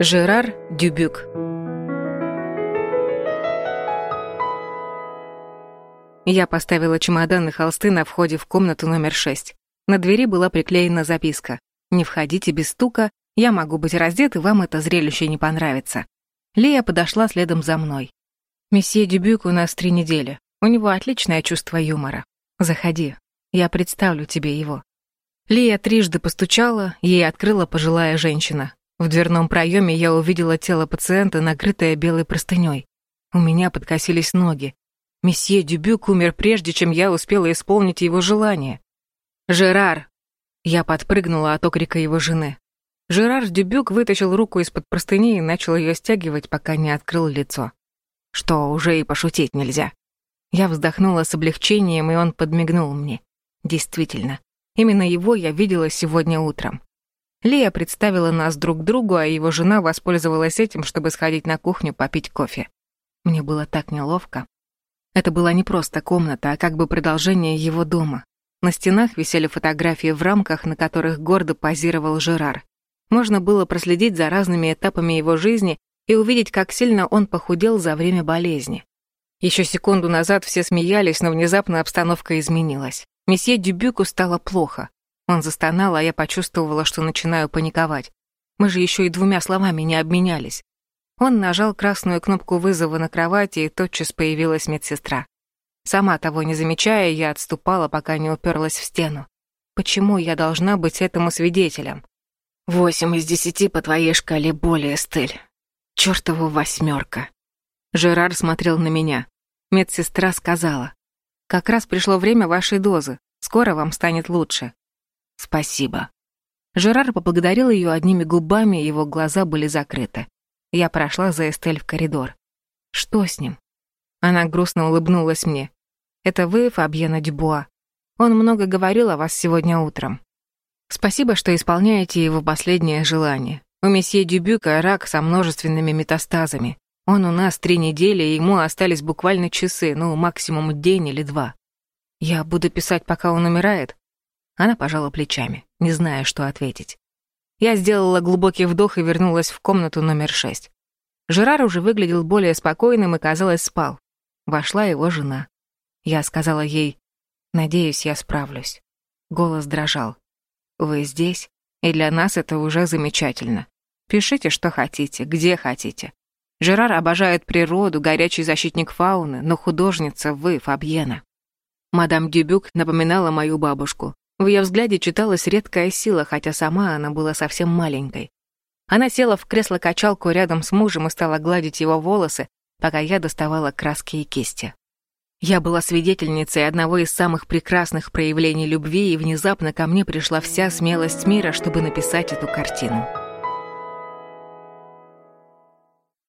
Жерар Дюбюк Я поставила чемодан и холсты на входе в комнату номер шесть. На двери была приклеена записка «Не входите без стука, я могу быть раздет, и вам это зрелище не понравится». Лия подошла следом за мной. «Месье Дюбюк у нас три недели. У него отличное чувство юмора. Заходи, я представлю тебе его». Лия трижды постучала, ей открыла пожилая женщина. В дверном проеме я увидела тело пациента, накрытое белой простыней. У меня подкосились ноги. Месье Дюбюк умер прежде, чем я успела исполнить его желание. «Жерар!» Я подпрыгнула от окрика его жены. Жерар Дюбюк вытащил руку из-под простыни и начал ее стягивать, пока не открыл лицо. Что, уже и пошутить нельзя. Я вздохнула с облегчением, и он подмигнул мне. Действительно, именно его я видела сегодня утром. Лия представила нас друг другу, а его жена воспользовалась этим, чтобы сходить на кухню попить кофе. Мне было так неловко. Это была не просто комната, а как бы продолжение его дома. На стенах висели фотографии в рамках, на которых гордо позировал Жерар. Можно было проследить за разными этапами его жизни и увидеть, как сильно он похудел за время болезни. Еще секунду назад все смеялись, но внезапно обстановка изменилась. Месье Дюбюку стало плохо. Он застонал, а я почувствовала, что начинаю паниковать. Мы же еще и двумя словами не обменялись. Он нажал красную кнопку вызова на кровати, и тотчас появилась медсестра. Сама того не замечая, я отступала, пока не уперлась в стену. Почему я должна быть этому свидетелем? Восемь из десяти по твоей шкале боли, Эстель. Чёртова восьмерка. Жерар смотрел на меня. Медсестра сказала. «Как раз пришло время вашей дозы. Скоро вам станет лучше. «Спасибо». Жерар поблагодарил ее одними губами, его глаза были закрыты. Я прошла за Эстель в коридор. «Что с ним?» Она грустно улыбнулась мне. «Это вы, Фабьена Дюбуа. Он много говорил о вас сегодня утром. Спасибо, что исполняете его последнее желание. У месье Дюбюка рак со множественными метастазами. Он у нас три недели, и ему остались буквально часы, ну, максимум день или два. Я буду писать, пока он умирает?» Она пожала плечами, не зная, что ответить. Я сделала глубокий вдох и вернулась в комнату номер шесть. Жерар уже выглядел более спокойным и, казалось, спал. Вошла его жена. Я сказала ей, «Надеюсь, я справлюсь». Голос дрожал. «Вы здесь, и для нас это уже замечательно. Пишите, что хотите, где хотите. Жерар обожает природу, горячий защитник фауны, но художница вы, Фабьена». Мадам Дюбюк напоминала мою бабушку. В ее взгляде читалась редкая сила, хотя сама она была совсем маленькой. Она села в кресло-качалку рядом с мужем и стала гладить его волосы, пока я доставала краски и кисти. Я была свидетельницей одного из самых прекрасных проявлений любви, и внезапно ко мне пришла вся смелость мира, чтобы написать эту картину.